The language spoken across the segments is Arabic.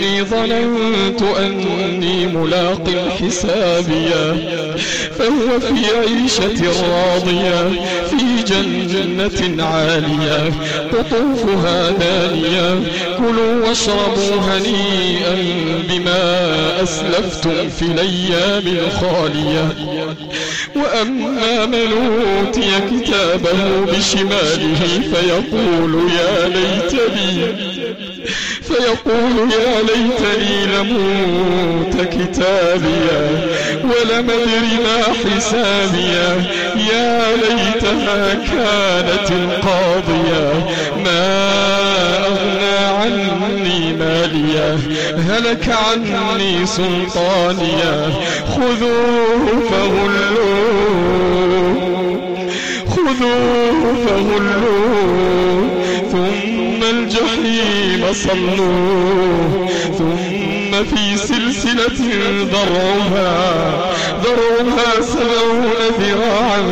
إني ظننت أني ملاق حسابيه فهو في عيشة راضية في جنة عالية قطوفها دانية كلوا واشربوا هنيئا بما أسلفتم في الأيام الخالية. وأما من أوتي كتابه بشماله فيقول يا ليتني فيقول يا ليتني لموت كتابيا ولم أدر ما حسابيا. يا ليتها كانت القاضية. ما أغنى عني ماليا. هلك عني سلطانيا. خذوه فغلوه. فغلوه ثم الجحيم صلوه ثم في سلسلة ذرعها ذرعها سبعون ذراعا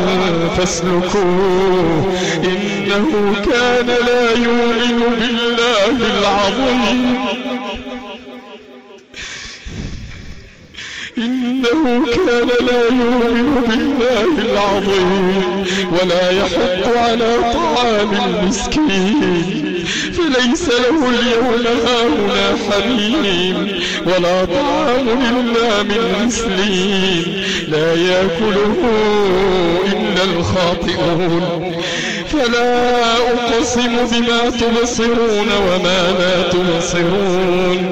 فاسلكوه إنه كان لا يؤمن بالله العظيم. إنه كان لا يؤمن بالله العظيم ولا يحط على طعام المسكين فليس له اليوم هاهنا حميم ولا طعام إلا من مسلين لا يأكله إلا الخاطئون. فلا أقسم بما تبصرون وما لا تبصرون